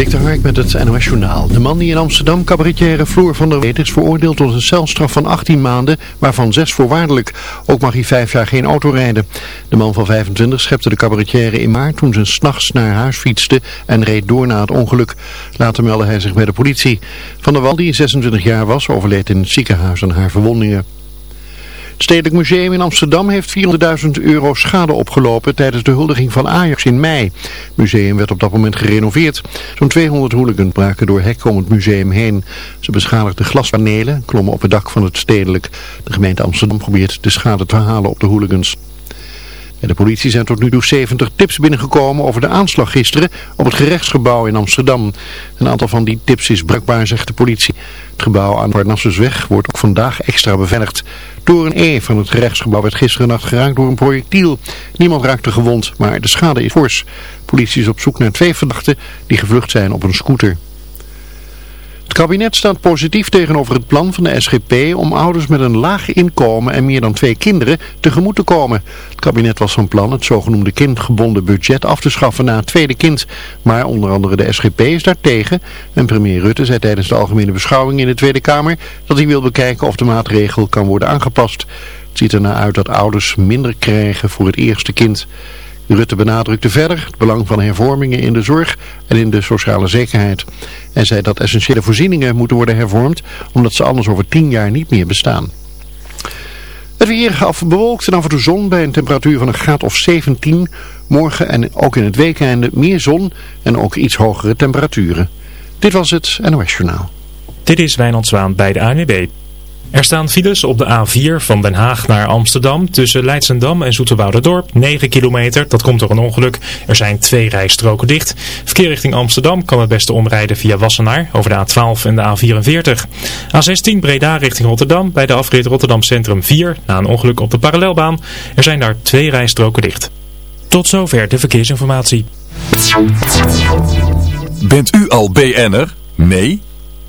Dik de Hark met het NOS Journaal. De man die in Amsterdam cabaretière Floor van der Weet is veroordeeld tot een celstraf van 18 maanden, waarvan 6 voorwaardelijk. Ook mag hij 5 jaar geen auto rijden. De man van 25 schepte de cabaretière in maart toen ze s'nachts naar huis fietste en reed door na het ongeluk. Later meldde hij zich bij de politie. Van der Wal, die 26 jaar was, overleed in het ziekenhuis aan haar verwondingen. Het Stedelijk Museum in Amsterdam heeft 400.000 euro schade opgelopen tijdens de huldiging van Ajax in mei. Het museum werd op dat moment gerenoveerd. Zo'n 200 hooligans braken door hekken om het museum heen. Ze beschadigden glaspanelen, klommen op het dak van het Stedelijk. De gemeente Amsterdam probeert de schade te halen op de hooligans. De politie zijn tot nu toe 70 tips binnengekomen over de aanslag gisteren op het gerechtsgebouw in Amsterdam. Een aantal van die tips is bruikbaar, zegt de politie. Het gebouw aan Parnassusweg wordt ook vandaag extra beveiligd. Toren E van het gerechtsgebouw werd gisteren nacht geraakt door een projectiel. Niemand raakte gewond, maar de schade is fors. Politie is op zoek naar twee verdachten die gevlucht zijn op een scooter. Het kabinet staat positief tegenover het plan van de SGP om ouders met een laag inkomen en meer dan twee kinderen tegemoet te komen. Het kabinet was van plan het zogenoemde kindgebonden budget af te schaffen na het tweede kind. Maar onder andere de SGP is daar tegen en premier Rutte zei tijdens de algemene beschouwing in de Tweede Kamer dat hij wil bekijken of de maatregel kan worden aangepast. Het ziet ernaar uit dat ouders minder krijgen voor het eerste kind. Rutte benadrukte verder het belang van hervormingen in de zorg en in de sociale zekerheid. En zei dat essentiële voorzieningen moeten worden hervormd, omdat ze anders over tien jaar niet meer bestaan. Het weer af bewolkt en af en toe zon bij een temperatuur van een graad of 17. Morgen en ook in het weekende meer zon en ook iets hogere temperaturen. Dit was het NOS Journaal. Dit is Wijnand Zwaan bij de ANWB. Er staan files op de A4 van Den Haag naar Amsterdam tussen Leidsendam en Zoeterwouderdorp. 9 kilometer, dat komt door een ongeluk. Er zijn twee rijstroken dicht. Verkeer richting Amsterdam kan het beste omrijden via Wassenaar over de A12 en de A44. A16 Breda richting Rotterdam bij de afrit Rotterdam Centrum 4 na een ongeluk op de parallelbaan. Er zijn daar twee rijstroken dicht. Tot zover de verkeersinformatie. Bent u al BN'er? Nee?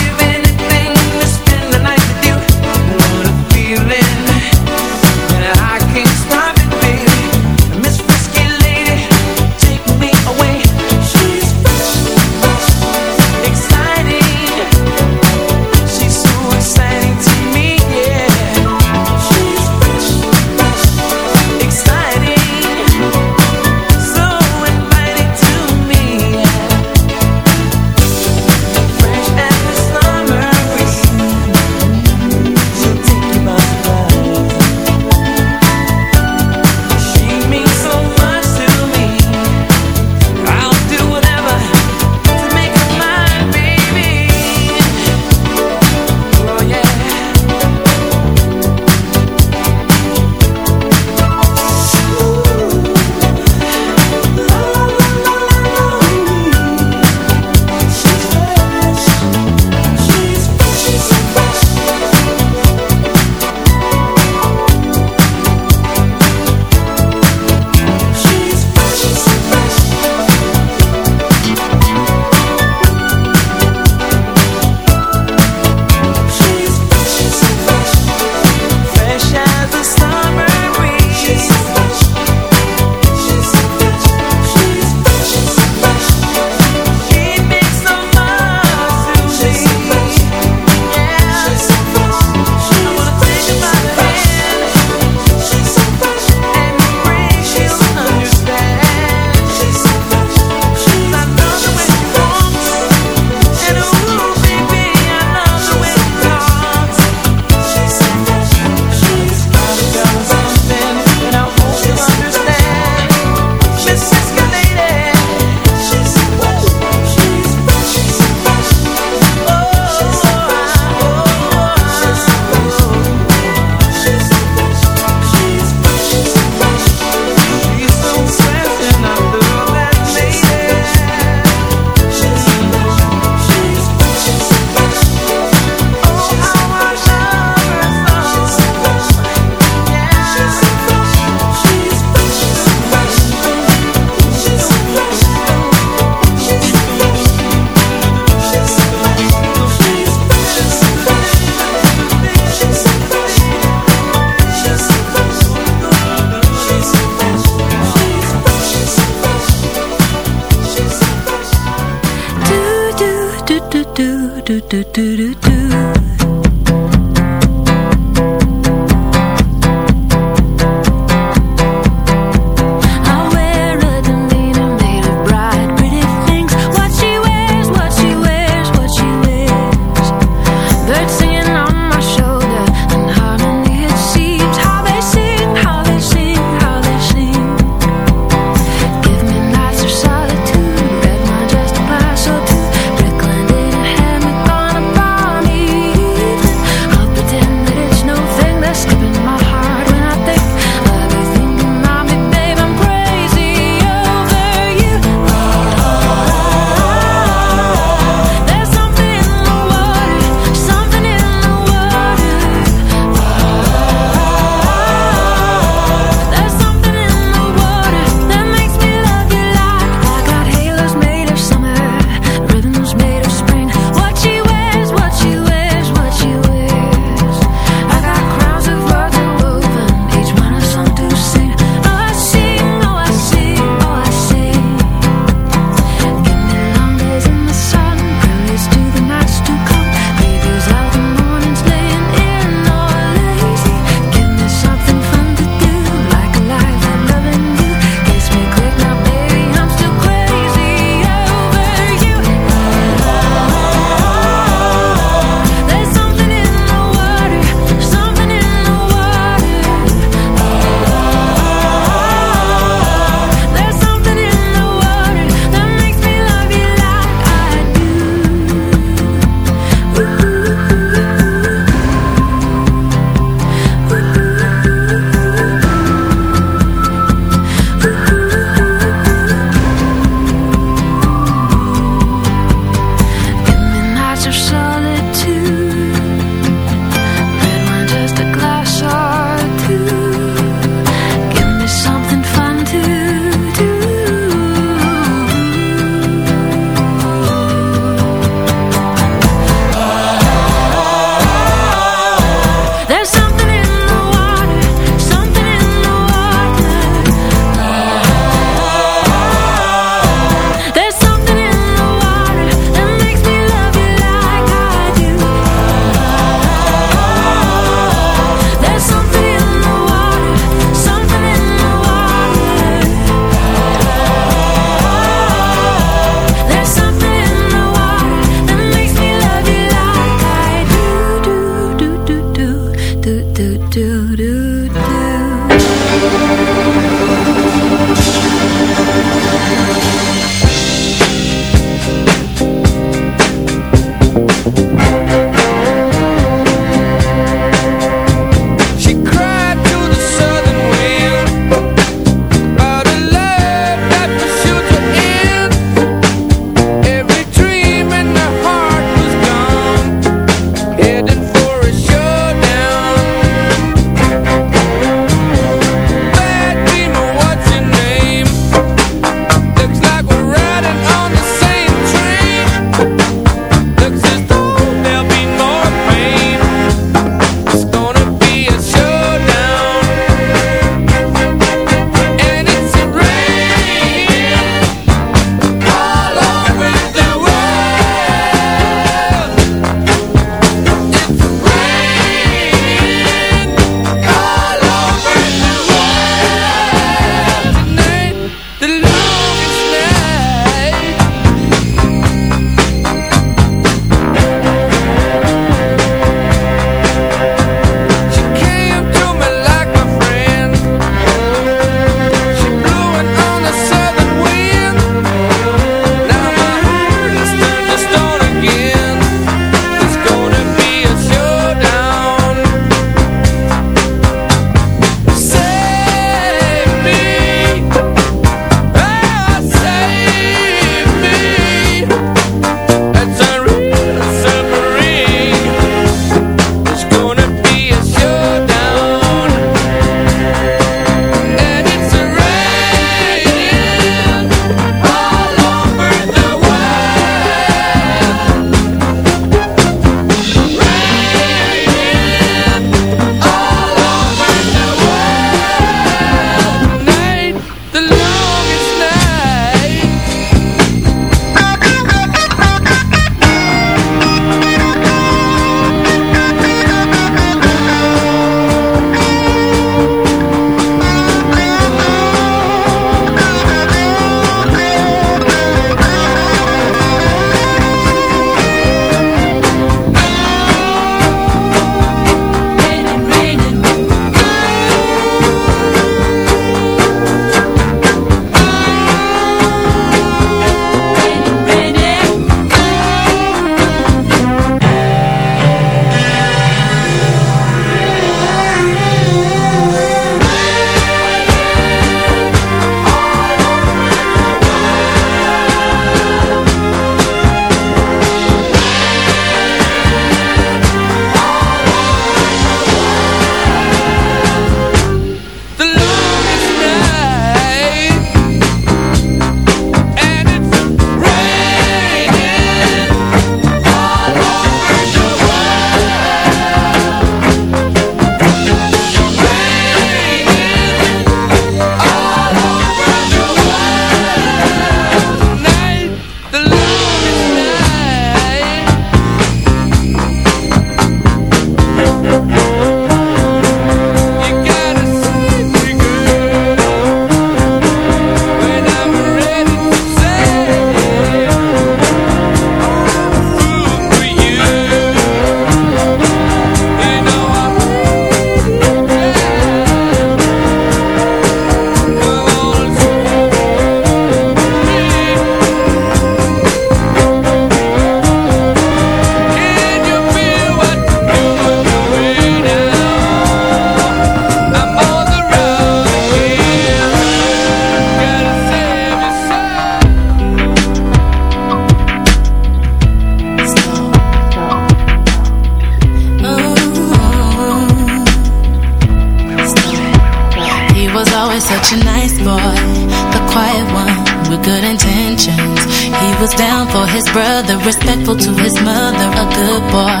his brother, respectful to his mother, a good boy.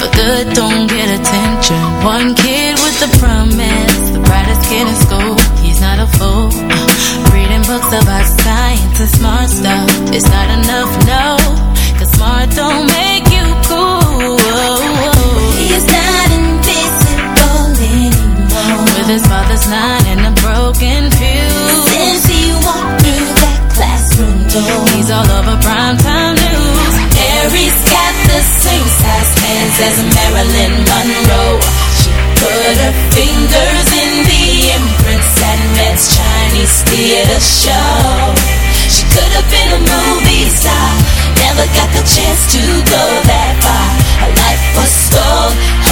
But good don't get attention. One kid with a promise, the brightest kid in school. He's not a fool. Uh, Reading books about science and smart stuff. It's not enough, no. Cause smart don't make you cool. He's not invisible anymore. With his father's line and a broken fuse. He's all over primetime news. Mary's got the same size hands as Marilyn Monroe. She put her fingers in the imprints at Met's Chinese theater show. She could have been a movie star, never got the chance to go that far. Her life was stole.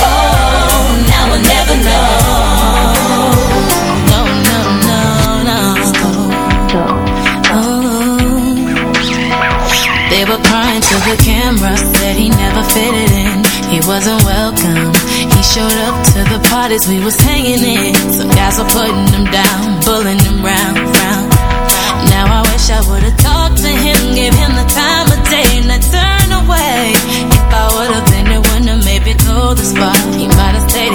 The camera, said he never fitted in. He wasn't welcome. He showed up to the parties we was hanging in. Some guys were putting him down, bullying him round, round. Now I wish I would've talked to him, gave him the time of day, and I turned away. If I would've been there, wouldn't have maybe go this far. He might have stayed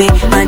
me,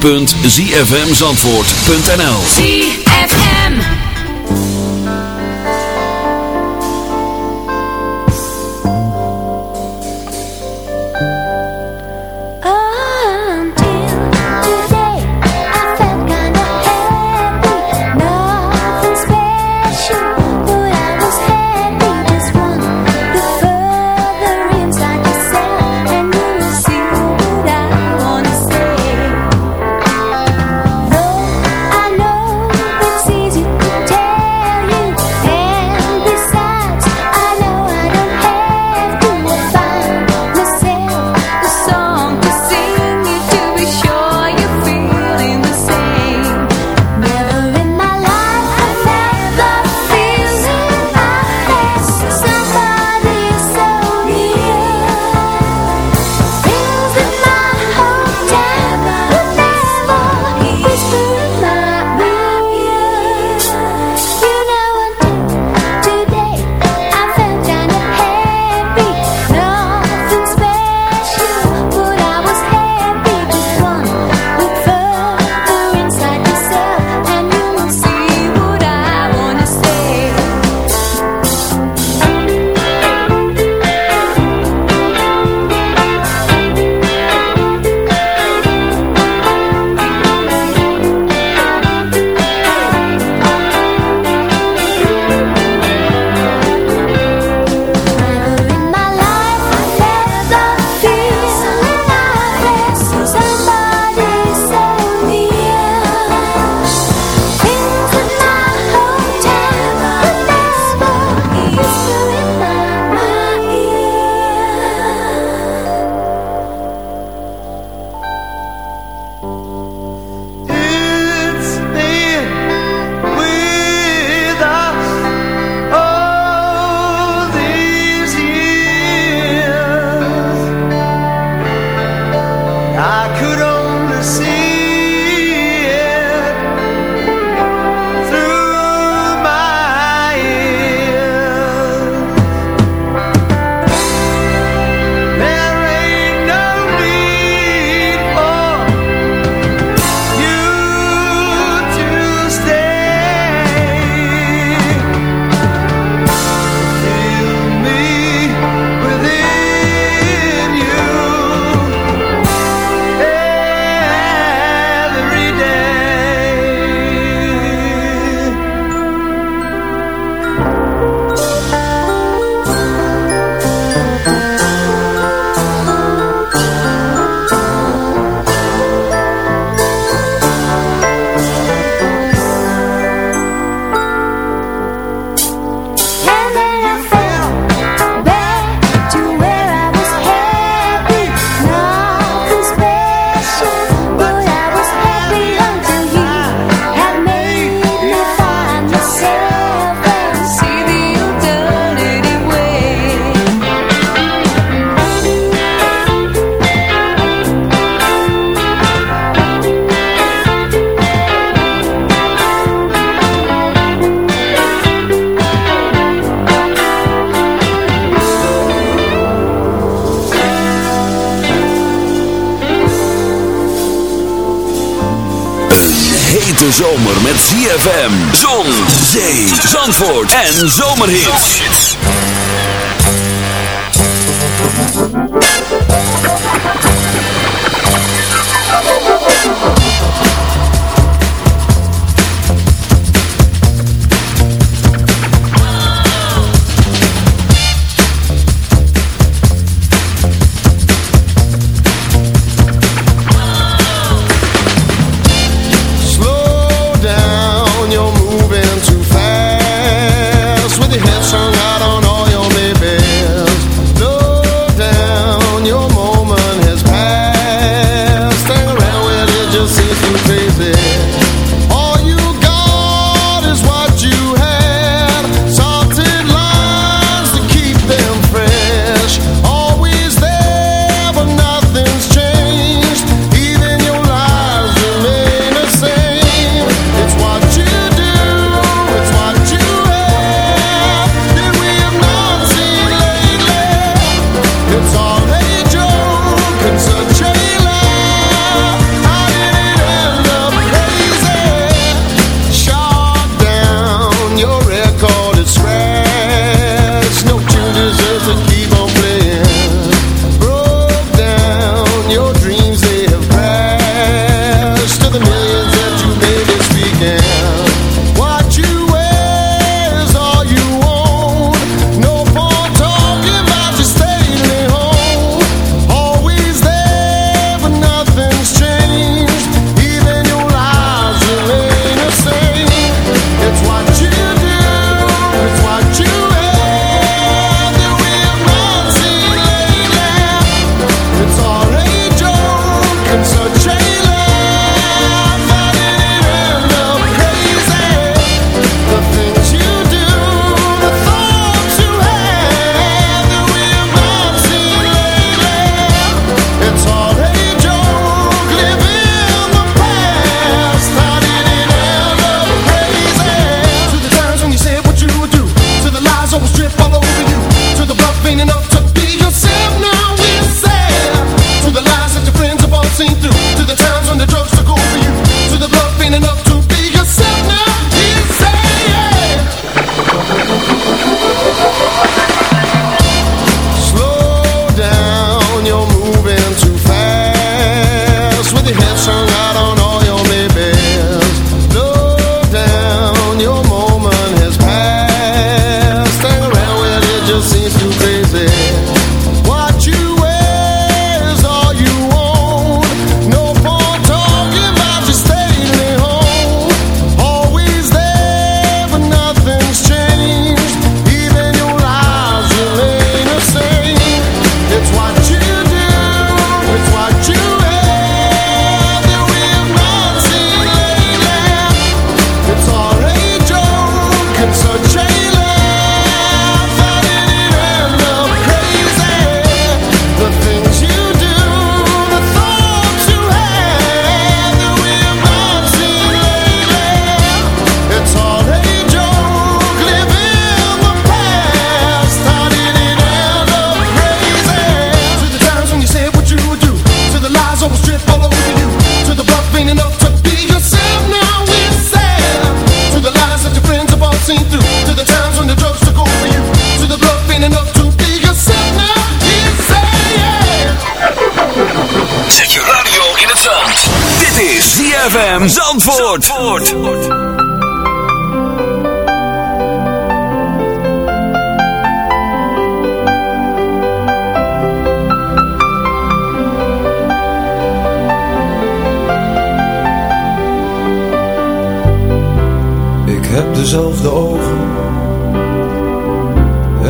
www.zfmzandvoort.nl en zomerhits.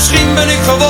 misschien ben ik geworden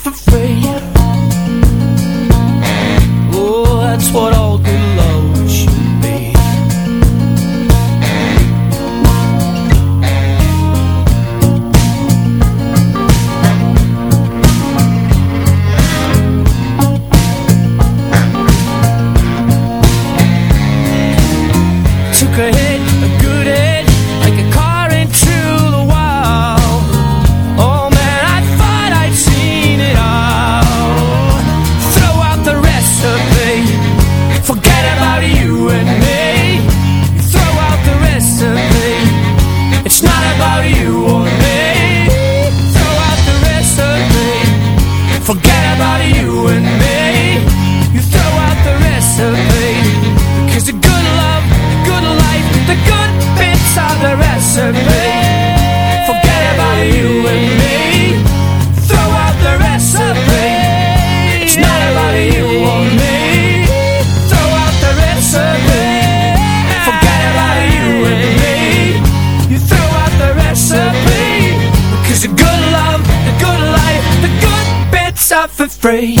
for free. afraid